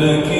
Thank.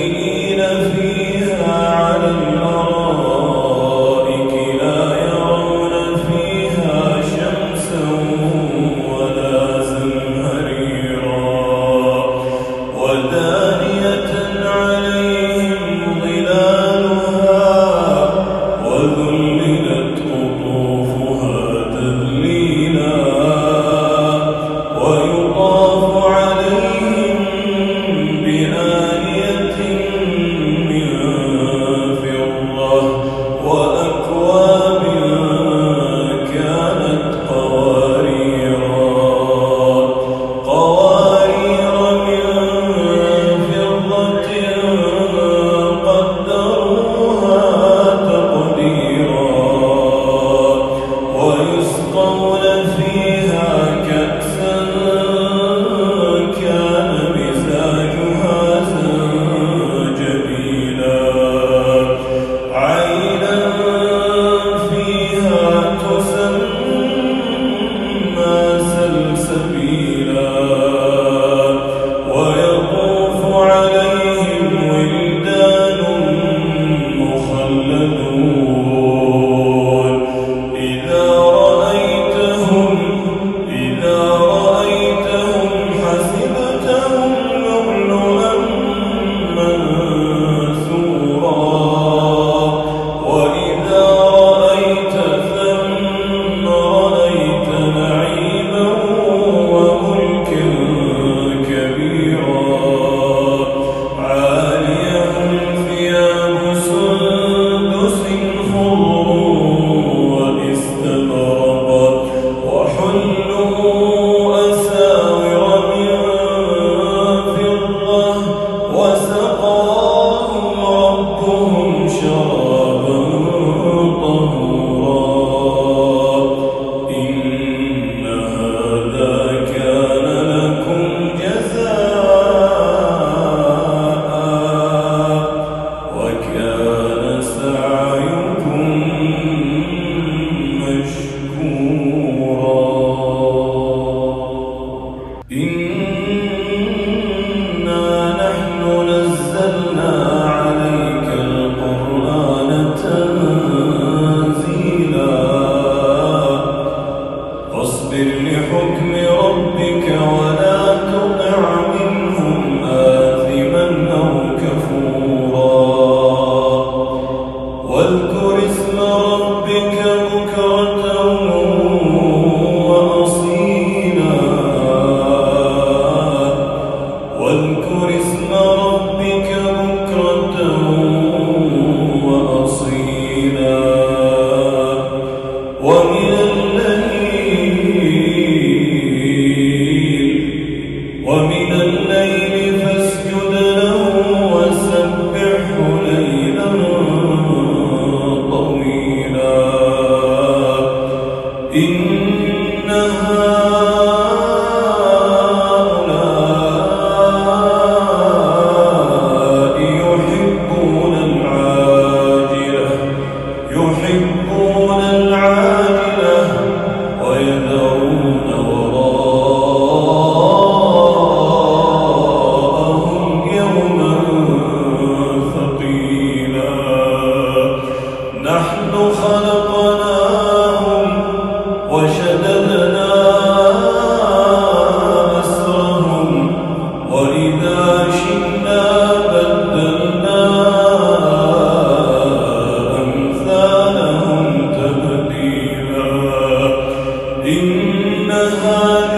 إن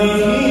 Thank you.